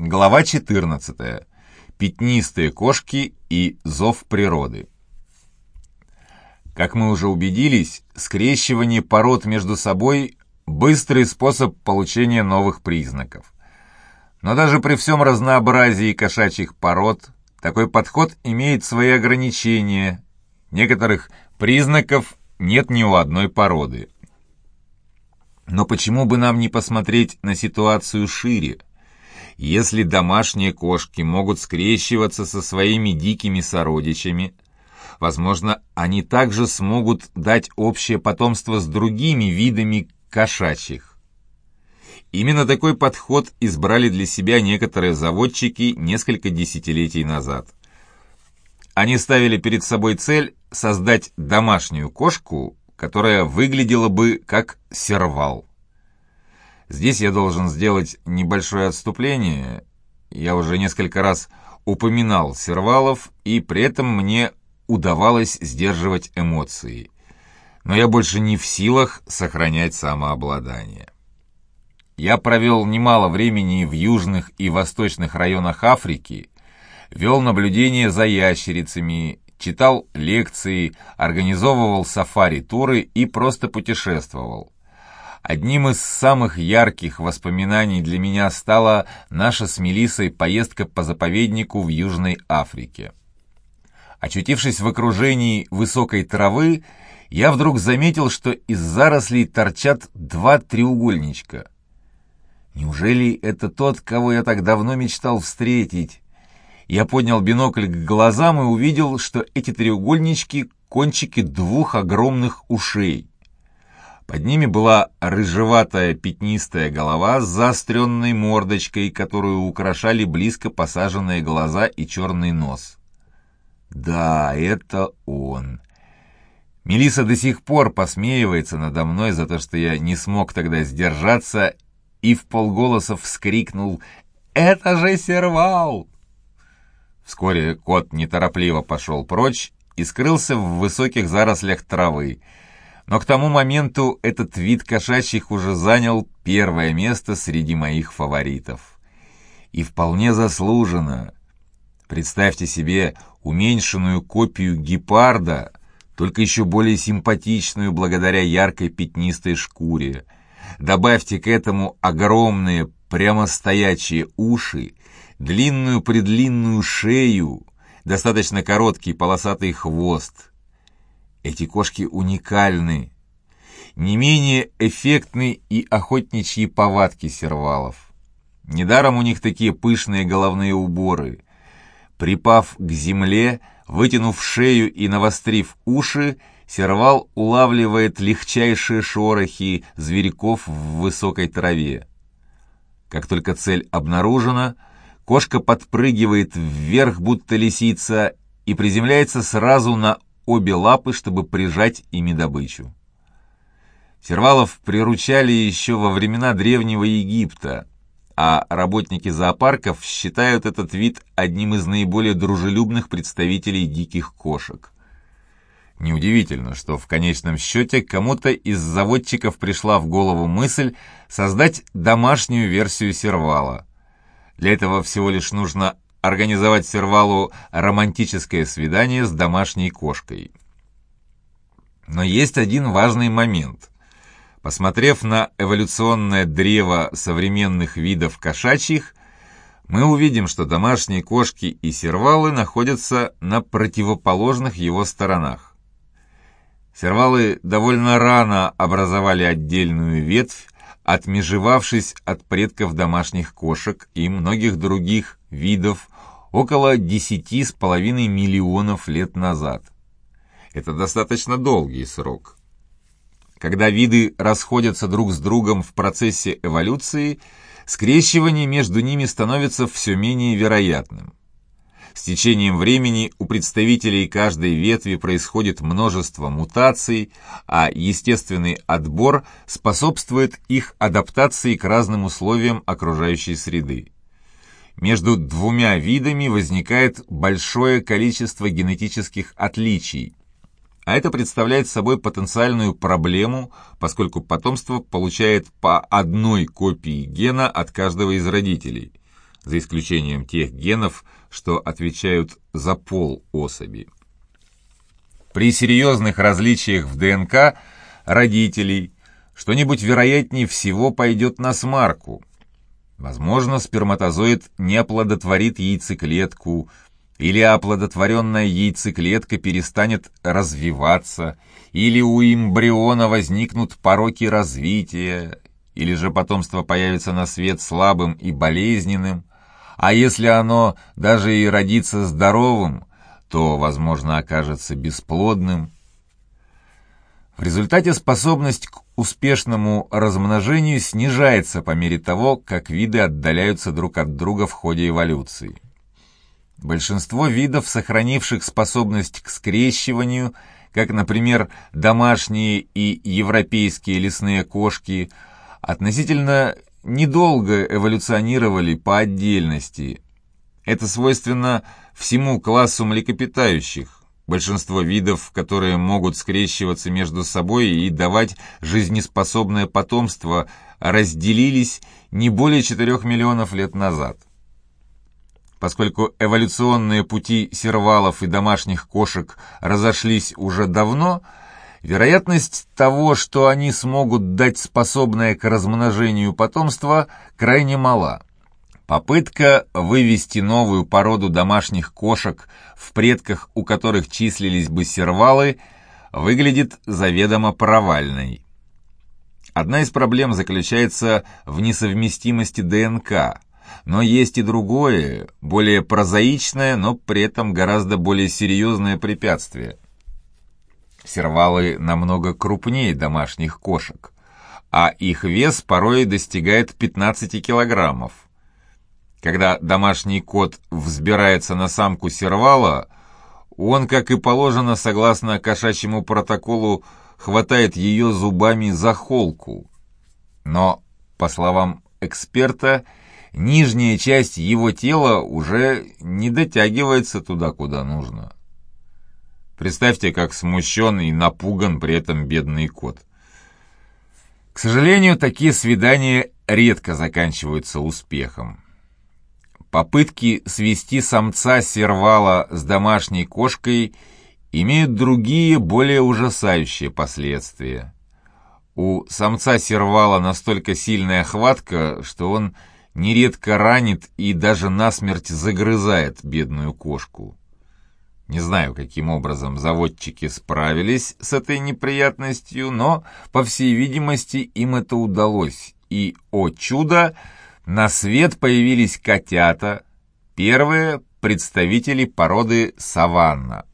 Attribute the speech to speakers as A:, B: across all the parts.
A: Глава 14. Пятнистые кошки и зов природы. Как мы уже убедились, скрещивание пород между собой – быстрый способ получения новых признаков. Но даже при всем разнообразии кошачьих пород такой подход имеет свои ограничения. Некоторых признаков нет ни у одной породы. Но почему бы нам не посмотреть на ситуацию шире? Если домашние кошки могут скрещиваться со своими дикими сородичами, возможно, они также смогут дать общее потомство с другими видами кошачьих. Именно такой подход избрали для себя некоторые заводчики несколько десятилетий назад. Они ставили перед собой цель создать домашнюю кошку, которая выглядела бы как сервал. Здесь я должен сделать небольшое отступление. Я уже несколько раз упоминал сервалов, и при этом мне удавалось сдерживать эмоции. Но я больше не в силах сохранять самообладание. Я провел немало времени в южных и восточных районах Африки, вел наблюдение за ящерицами, читал лекции, организовывал сафари-туры и просто путешествовал. Одним из самых ярких воспоминаний для меня стала наша с Мелиссой поездка по заповеднику в Южной Африке. Очутившись в окружении высокой травы, я вдруг заметил, что из зарослей торчат два треугольничка. Неужели это тот, кого я так давно мечтал встретить? Я поднял бинокль к глазам и увидел, что эти треугольнички — кончики двух огромных ушей. Под ними была рыжеватая пятнистая голова с заостренной мордочкой, которую украшали близко посаженные глаза и черный нос. Да, это он. Мелиса до сих пор посмеивается надо мной за то, что я не смог тогда сдержаться и в полголоса вскрикнул «Это же сервал!». Вскоре кот неторопливо пошел прочь и скрылся в высоких зарослях травы, но к тому моменту этот вид кошачьих уже занял первое место среди моих фаворитов. И вполне заслуженно. Представьте себе уменьшенную копию гепарда, только еще более симпатичную благодаря яркой пятнистой шкуре. Добавьте к этому огромные прямо стоячие уши, длинную-предлинную шею, достаточно короткий полосатый хвост — эти кошки уникальны. Не менее эффектны и охотничьи повадки сервалов. Недаром у них такие пышные головные уборы. Припав к земле, вытянув шею и навострив уши, сервал улавливает легчайшие шорохи зверьков в высокой траве. Как только цель обнаружена, кошка подпрыгивает вверх, будто лисица, и приземляется сразу на обе лапы, чтобы прижать ими добычу. Сервалов приручали еще во времена Древнего Египта, а работники зоопарков считают этот вид одним из наиболее дружелюбных представителей диких кошек. Неудивительно, что в конечном счете кому-то из заводчиков пришла в голову мысль создать домашнюю версию сервала. Для этого всего лишь нужно организовать сервалу романтическое свидание с домашней кошкой. Но есть один важный момент. Посмотрев на эволюционное древо современных видов кошачьих, мы увидим, что домашние кошки и сервалы находятся на противоположных его сторонах. Сервалы довольно рано образовали отдельную ветвь, отмежевавшись от предков домашних кошек и многих других видов около десяти с половиной миллионов лет назад. Это достаточно долгий срок. Когда виды расходятся друг с другом в процессе эволюции, скрещивание между ними становится все менее вероятным. С течением времени у представителей каждой ветви происходит множество мутаций, а естественный отбор способствует их адаптации к разным условиям окружающей среды между двумя видами возникает большое количество генетических отличий, а это представляет собой потенциальную проблему, поскольку потомство получает по одной копии гена от каждого из родителей. за исключением тех генов, что отвечают за пол особи. При серьезных различиях в ДНК родителей что-нибудь вероятнее всего пойдет на смарку. Возможно, сперматозоид не оплодотворит яйцеклетку, или оплодотворенная яйцеклетка перестанет развиваться, или у эмбриона возникнут пороки развития, или же потомство появится на свет слабым и болезненным, а если оно даже и родится здоровым, то, возможно, окажется бесплодным. В результате способность к успешному размножению снижается по мере того, как виды отдаляются друг от друга в ходе эволюции. Большинство видов, сохранивших способность к скрещиванию, как, например, домашние и европейские лесные кошки, относительно недолго эволюционировали по отдельности. Это свойственно всему классу млекопитающих, большинство видов, которые могут скрещиваться между собой и давать жизнеспособное потомство, разделились не более 4 миллионов лет назад. Поскольку эволюционные пути сервалов и домашних кошек разошлись уже давно – Вероятность того, что они смогут дать способное к размножению потомства, крайне мала. Попытка вывести новую породу домашних кошек, в предках у которых числились бы сервалы, выглядит заведомо провальной. Одна из проблем заключается в несовместимости ДНК, но есть и другое, более прозаичное, но при этом гораздо более серьезное препятствие – Сервалы намного крупнее домашних кошек, а их вес порой достигает 15 килограммов. Когда домашний кот взбирается на самку сервала, он, как и положено согласно кошачьему протоколу, хватает ее зубами за холку. Но, по словам эксперта, нижняя часть его тела уже не дотягивается туда, куда нужно. Представьте, как смущен и напуган при этом бедный кот. К сожалению, такие свидания редко заканчиваются успехом. Попытки свести самца сервала с домашней кошкой имеют другие, более ужасающие последствия. У самца сервала настолько сильная хватка, что он нередко ранит и даже насмерть загрызает бедную кошку. Не знаю, каким образом заводчики справились с этой неприятностью, но, по всей видимости, им это удалось. И, о чудо, на свет появились котята, первые представители породы саванна.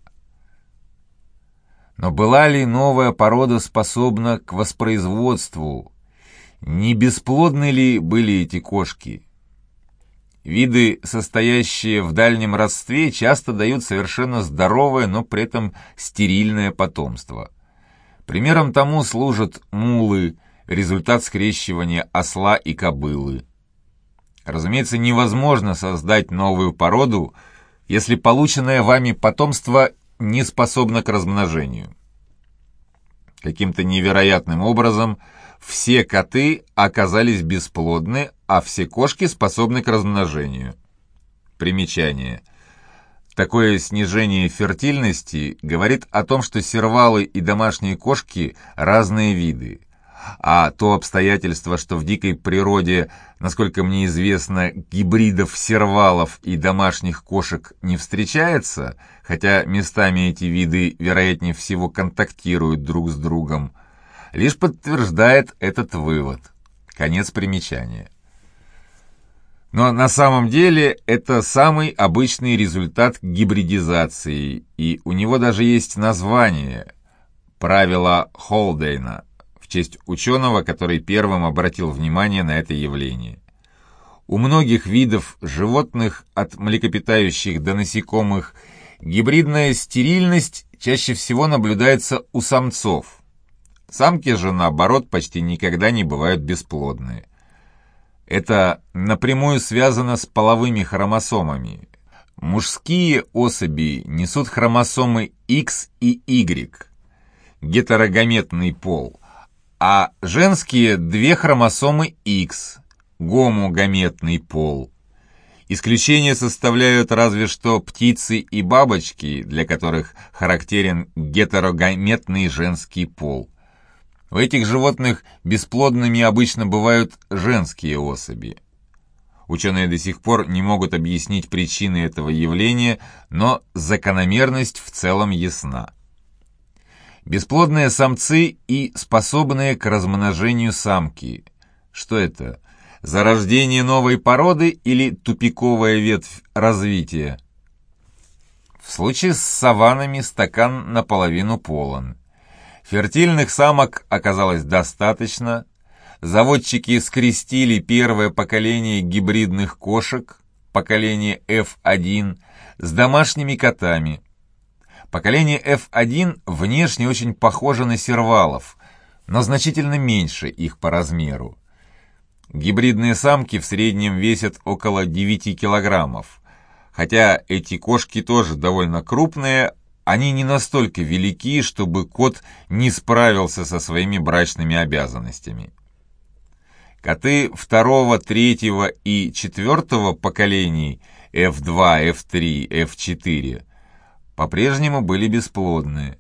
A: Но была ли новая порода способна к воспроизводству? Не бесплодны ли были эти кошки? Виды, состоящие в дальнем родстве, часто дают совершенно здоровое, но при этом стерильное потомство. Примером тому служат мулы, результат скрещивания осла и кобылы. Разумеется, невозможно создать новую породу, если полученное вами потомство не способно к размножению. Каким-то невероятным образом – все коты оказались бесплодны, а все кошки способны к размножению. Примечание. Такое снижение фертильности говорит о том, что сервалы и домашние кошки – разные виды. А то обстоятельство, что в дикой природе, насколько мне известно, гибридов сервалов и домашних кошек не встречается, хотя местами эти виды, вероятнее всего, контактируют друг с другом, лишь подтверждает этот вывод. Конец примечания. Но на самом деле это самый обычный результат гибридизации, и у него даже есть название «Правило Холдейна» честь ученого, который первым обратил внимание на это явление. У многих видов животных, от млекопитающих до насекомых, гибридная стерильность чаще всего наблюдается у самцов – Самки же, наоборот, почти никогда не бывают бесплодные. Это напрямую связано с половыми хромосомами. Мужские особи несут хромосомы X и Y, гетерогаметный пол, а женские – две хромосомы X, гомогаметный пол. Исключение составляют разве что птицы и бабочки, для которых характерен гетерогаметный женский пол. У этих животных бесплодными обычно бывают женские особи. Ученые до сих пор не могут объяснить причины этого явления, но закономерность в целом ясна. Бесплодные самцы и способные к размножению самки. Что это? Зарождение новой породы или тупиковая ветвь развития? В случае с саванами стакан наполовину полон. Фертильных самок оказалось достаточно. Заводчики скрестили первое поколение гибридных кошек, поколение F1, с домашними котами. Поколение F1 внешне очень похоже на сервалов, но значительно меньше их по размеру. Гибридные самки в среднем весят около 9 килограммов. Хотя эти кошки тоже довольно крупные, они не настолько велики, чтобы кот не справился со своими брачными обязанностями. Коты второго, третьего и четвертого поколений F2, F3, F4 по-прежнему были бесплодны.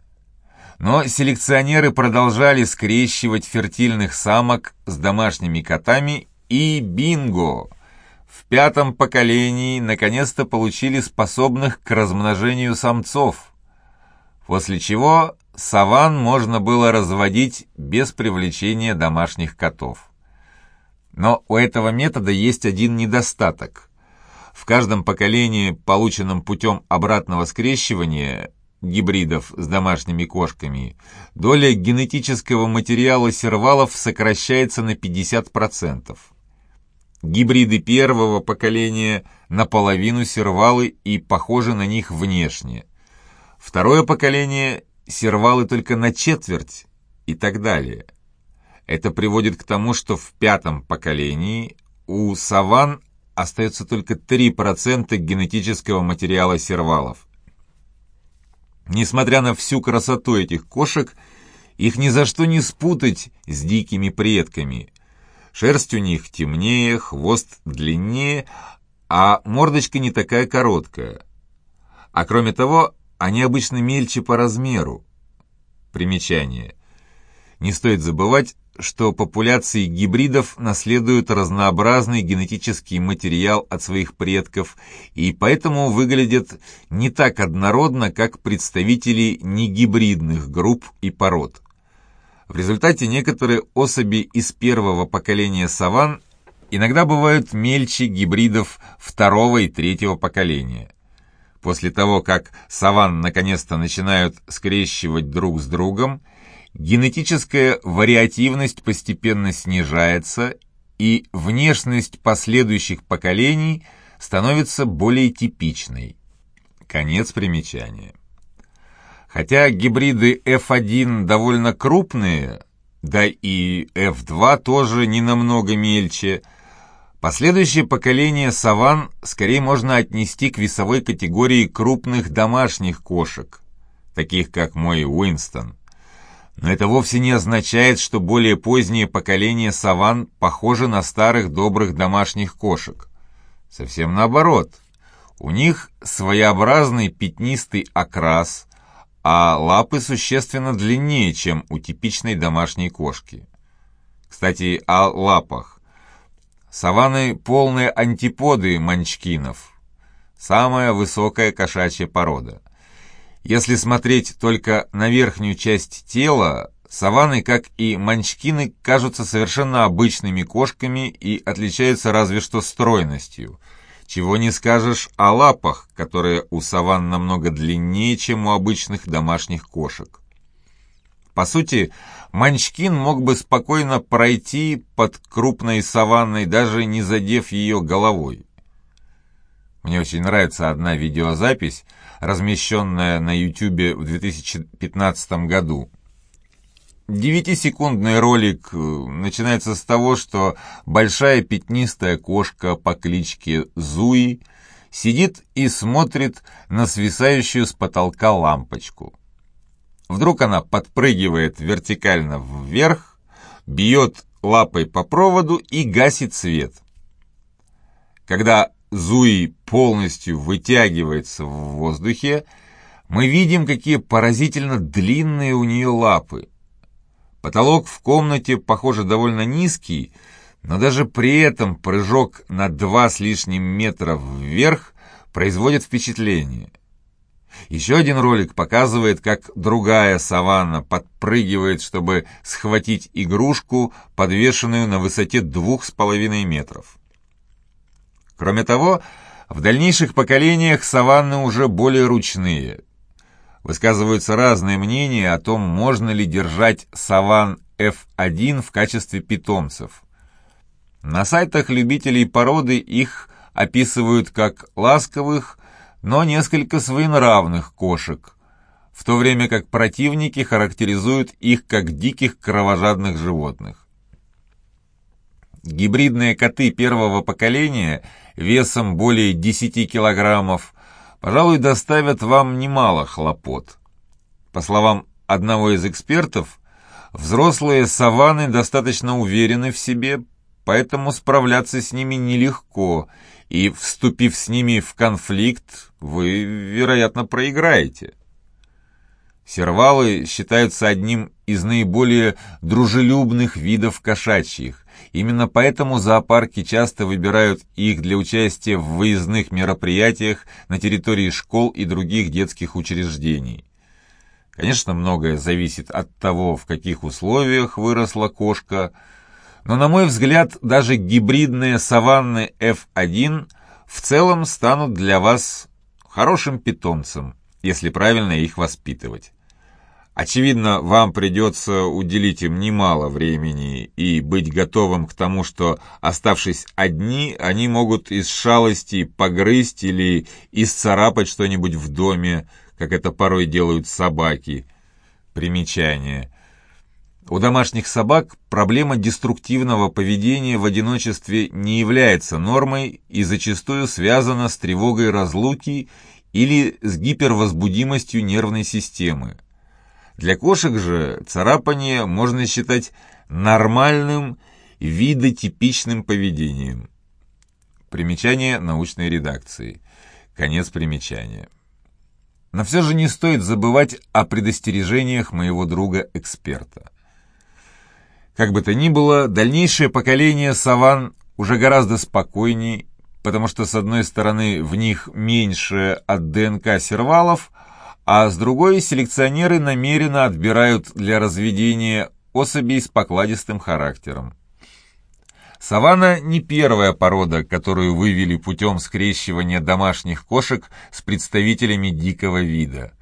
A: Но селекционеры продолжали скрещивать фертильных самок с домашними котами и бинго! В пятом поколении наконец-то получили способных к размножению самцов, после чего саван можно было разводить без привлечения домашних котов. Но у этого метода есть один недостаток. В каждом поколении, полученном путем обратного скрещивания, гибридов с домашними кошками, доля генетического материала сервалов сокращается на 50%. Гибриды первого поколения наполовину сервалы и похожи на них внешне. Второе поколение – сервалы только на четверть и так далее. Это приводит к тому, что в пятом поколении у саван остается только 3% генетического материала сервалов. Несмотря на всю красоту этих кошек, их ни за что не спутать с дикими предками. Шерсть у них темнее, хвост длиннее, а мордочка не такая короткая. А кроме того, они обычно мельче по размеру. Примечание. Не стоит забывать, что популяции гибридов наследуют разнообразный генетический материал от своих предков и поэтому выглядят не так однородно, как представители негибридных групп и пород. В результате некоторые особи из первого поколения саван иногда бывают мельче гибридов второго и третьего поколения. После того, как саван наконец-то начинают скрещивать друг с другом, генетическая вариативность постепенно снижается, и внешность последующих поколений становится более типичной. Конец примечания. Хотя гибриды F1 довольно крупные, да и F2 тоже не намного мельче, последующее поколение саван скорее можно отнести к весовой категории крупных домашних кошек, таких как мой Уинстон. Но это вовсе не означает, что более позднее поколение саван похоже на старых добрых домашних кошек. Совсем наоборот. У них своеобразный пятнистый окрас, а лапы существенно длиннее, чем у типичной домашней кошки. Кстати, о лапах. Саваны – полные антиподы манчкинов. Самая высокая кошачья порода – если смотреть только на верхнюю часть тела, саванны, как и манчкины, кажутся совершенно обычными кошками и отличаются разве что стройностью. Чего не скажешь о лапах, которые у саван намного длиннее, чем у обычных домашних кошек. По сути, манчкин мог бы спокойно пройти под крупной саванной, даже не задев ее головой. Мне очень нравится одна видеозапись, размещенная на YouTube в 2015 году. Девятисекундный ролик э, начинается с того, что большая пятнистая кошка по кличке Зуи сидит и смотрит на свисающую с потолка лампочку. Вдруг она подпрыгивает вертикально вверх, бьет лапой по проводу и гасит свет. Когда Зуи полностью вытягивается в воздухе, мы видим, какие поразительно длинные у нее лапы. Потолок в комнате, похоже, довольно низкий, но даже при этом прыжок на два с лишним метра вверх производит впечатление. Еще один ролик показывает, как другая саванна подпрыгивает, чтобы схватить игрушку, подвешенную на высоте двух с половиной метров. Кроме того, в дальнейших поколениях саванны уже более ручные. Высказываются разные мнения о том, можно ли держать саван F1 в качестве питомцев. На сайтах любителей породы их описывают как ласковых, но несколько своенравных кошек, в то время как противники характеризуют их как диких кровожадных животных. Гибридные коты первого поколения весом более 10 килограммов, пожалуй, доставят вам немало хлопот. По словам одного из экспертов, взрослые саванны достаточно уверены в себе, поэтому справляться с ними нелегко, и, вступив с ними в конфликт, вы, вероятно, проиграете. Сервалы считаются одним из наиболее дружелюбных видов кошачьих. Именно поэтому зоопарки часто выбирают их для участия в выездных мероприятиях на территории школ и других детских учреждений. Конечно, многое зависит от того, в каких условиях выросла кошка – но, на мой взгляд, даже гибридные саванны F1 в целом станут для вас хорошим питомцем, если правильно их воспитывать. Очевидно, вам придется уделить им немало времени и быть готовым к тому, что, оставшись одни, они могут из шалости погрызть или исцарапать что-нибудь в доме, как это порой делают собаки. Примечание. У домашних собак проблема деструктивного поведения в одиночестве не является нормой и зачастую связана с тревогой разлуки или с гипервозбудимостью нервной системы. Для кошек же царапание можно считать нормальным видотипичным поведением. Примечание научной редакции. Конец примечания. Но все же не стоит забывать о предостережениях моего друга-эксперта. Как бы то ни было, дальнейшее поколение саван уже гораздо спокойнее, потому что, с одной стороны, в них меньше от ДНК сервалов, а с другой селекционеры намеренно отбирают для разведения особей с покладистым характером. Савана не первая порода, которую вывели путем скрещивания домашних кошек с представителями дикого вида.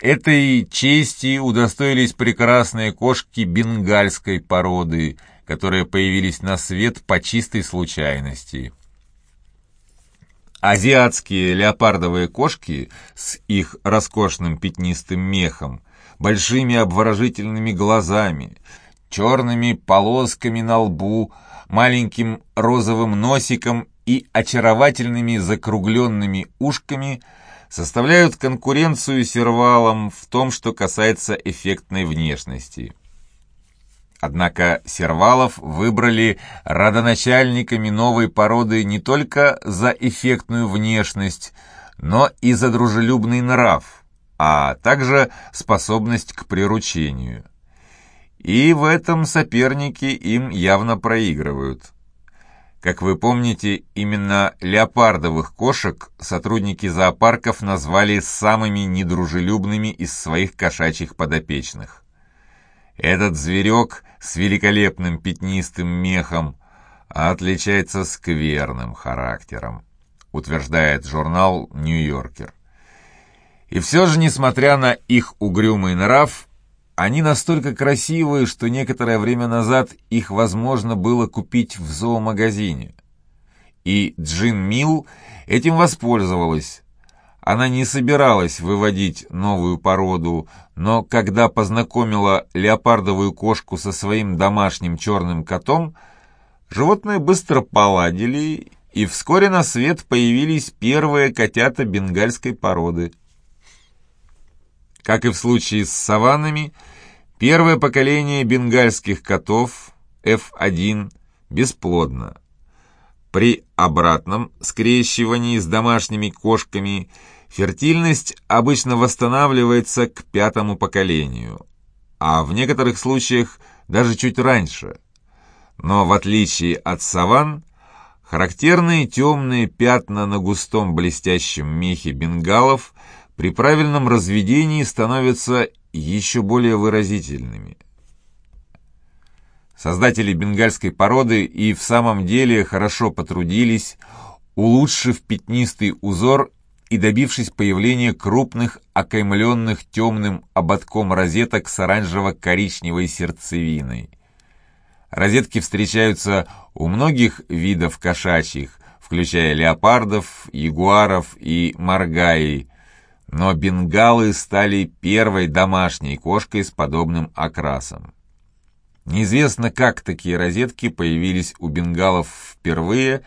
A: Этой чести удостоились прекрасные кошки бенгальской породы, которые появились на свет по чистой случайности. Азиатские леопардовые кошки с их роскошным пятнистым мехом, большими обворожительными глазами, черными полосками на лбу, маленьким розовым носиком и очаровательными закругленными ушками – составляют конкуренцию сервалам в том, что касается эффектной внешности. Однако сервалов выбрали родоначальниками новой породы не только за эффектную внешность, но и за дружелюбный нрав, а также способность к приручению. И в этом соперники им явно проигрывают. Как вы помните, именно леопардовых кошек сотрудники зоопарков назвали самыми недружелюбными из своих кошачьих подопечных. Этот зверек с великолепным пятнистым мехом отличается скверным характером, утверждает журнал «Нью-Йоркер». И все же, несмотря на их угрюмый нрав, они настолько красивые, что некоторое время назад их возможно было купить в зоомагазине. И Джин Милл этим воспользовалась. Она не собиралась выводить новую породу, но когда познакомила леопардовую кошку со своим домашним черным котом, животные быстро поладили, и вскоре на свет появились первые котята бенгальской породы. Как и в случае с саваннами, Первое поколение бенгальских котов F1 бесплодно. При обратном скрещивании с домашними кошками фертильность обычно восстанавливается к пятому поколению, а в некоторых случаях даже чуть раньше. Но в отличие от саван, характерные темные пятна на густом блестящем мехе бенгалов при правильном разведении становятся еще более выразительными. Создатели бенгальской породы и в самом деле хорошо потрудились, улучшив пятнистый узор и добившись появления крупных, окаймленных темным ободком розеток с оранжево-коричневой сердцевиной. Розетки встречаются у многих видов кошачьих, включая леопардов, ягуаров и маргаи, но бенгалы стали первой домашней кошкой с подобным окрасом. Неизвестно, как такие розетки появились у бенгалов впервые,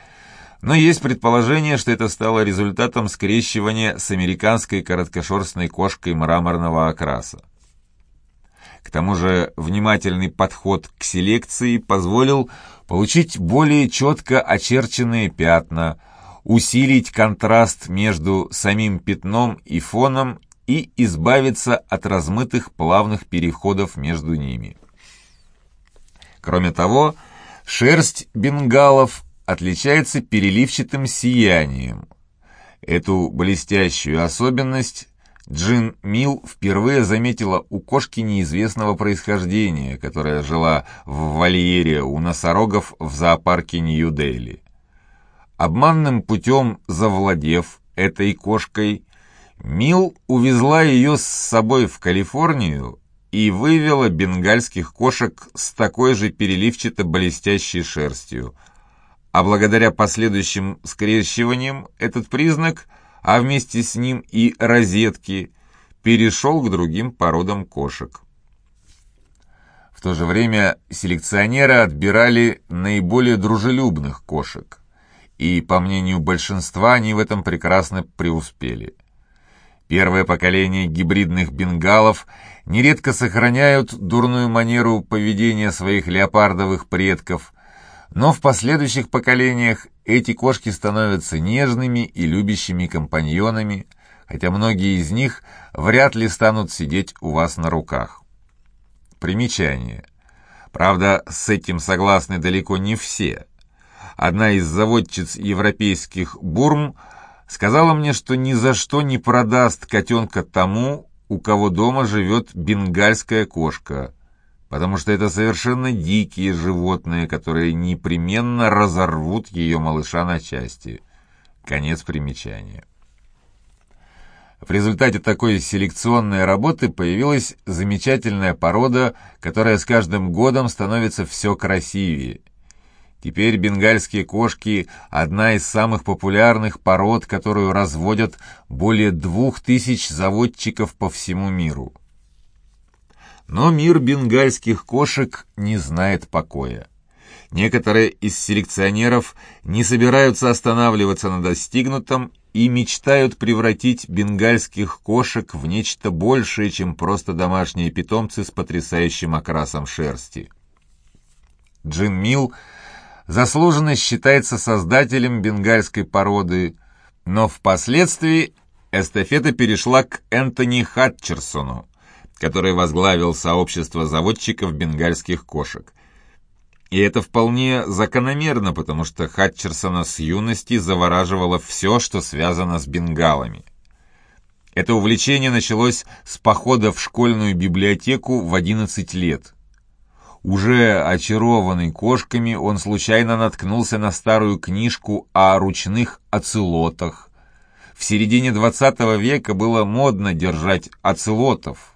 A: но есть предположение, что это стало результатом скрещивания с американской короткошерстной кошкой мраморного окраса. К тому же внимательный подход к селекции позволил получить более четко очерченные пятна, усилить контраст между самим пятном и фоном и избавиться от размытых плавных переходов между ними. Кроме того, шерсть бенгалов отличается переливчатым сиянием. Эту блестящую особенность Джин Мил впервые заметила у кошки неизвестного происхождения, которая жила в вольере у носорогов в зоопарке Нью-Дели. Обманным путем завладев этой кошкой, Мил увезла ее с собой в Калифорнию и вывела бенгальских кошек с такой же переливчато-блестящей шерстью. А благодаря последующим скрещиваниям этот признак, а вместе с ним и розетки, перешел к другим породам кошек. В то же время селекционеры отбирали наиболее дружелюбных кошек, и, по мнению большинства, они в этом прекрасно преуспели. Первое поколение гибридных бенгалов нередко сохраняют дурную манеру поведения своих леопардовых предков, но в последующих поколениях эти кошки становятся нежными и любящими компаньонами, хотя многие из них вряд ли станут сидеть у вас на руках. Примечание. Правда, с этим согласны далеко не все. Одна из заводчиц европейских бурм – сказала мне, что ни за что не продаст котенка тому, у кого дома живет бенгальская кошка, потому что это совершенно дикие животные, которые непременно разорвут ее малыша на части. Конец примечания. В результате такой селекционной работы появилась замечательная порода, которая с каждым годом становится все красивее – Теперь бенгальские кошки – одна из самых популярных пород, которую разводят более двух тысяч заводчиков по всему миру. Но мир бенгальских кошек не знает покоя. Некоторые из селекционеров не собираются останавливаться на достигнутом и мечтают превратить бенгальских кошек в нечто большее, чем просто домашние питомцы с потрясающим окрасом шерсти. Джин Милл заслуженно считается создателем бенгальской породы, но впоследствии эстафета перешла к Энтони Хатчерсону, который возглавил сообщество заводчиков бенгальских кошек. И это вполне закономерно, потому что Хатчерсона с юности завораживало все, что связано с бенгалами. Это увлечение началось с похода в школьную библиотеку в 11 лет – уже очарованный кошками, он случайно наткнулся на старую книжку о ручных оцелотах. В середине XX века было модно держать оцелотов,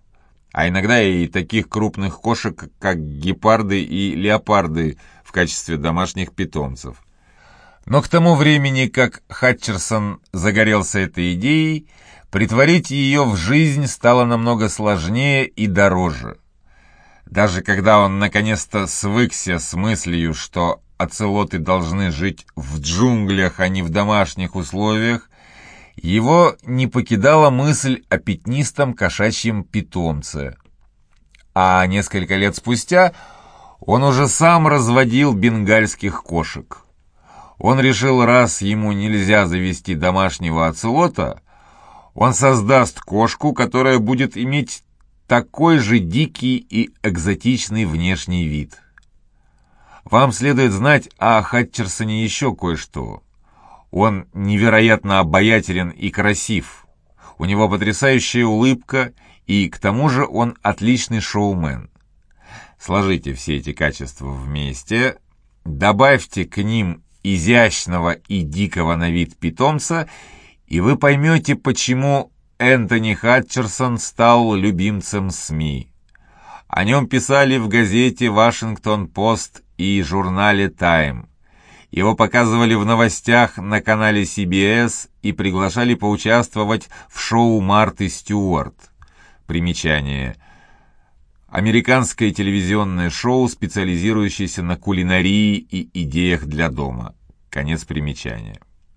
A: а иногда и таких крупных кошек, как гепарды и леопарды в качестве домашних питомцев. Но к тому времени, как Хатчерсон загорелся этой идеей, притворить ее в жизнь стало намного сложнее и дороже. Даже когда он наконец-то свыкся с мыслью, что оцелоты должны жить в джунглях, а не в домашних условиях, его не покидала мысль о пятнистом кошачьем питомце. А несколько лет спустя он уже сам разводил бенгальских кошек. Он решил, раз ему нельзя завести домашнего оцелота, он создаст кошку, которая будет иметь такой же дикий и экзотичный внешний вид. Вам следует знать о Хатчерсоне еще кое-что. Он невероятно обаятелен и красив. У него потрясающая улыбка, и к тому же он отличный шоумен. Сложите все эти качества вместе, добавьте к ним изящного и дикого на вид питомца, и вы поймете, почему Энтони Хатчерсон стал любимцем СМИ. О нем писали в газете «Вашингтон-Пост» и журнале «Тайм». Его показывали в новостях на канале CBS и приглашали поучаствовать в шоу Марты Стюарт. Примечание. Американское телевизионное шоу, специализирующееся на кулинарии и идеях для дома. Конец примечания.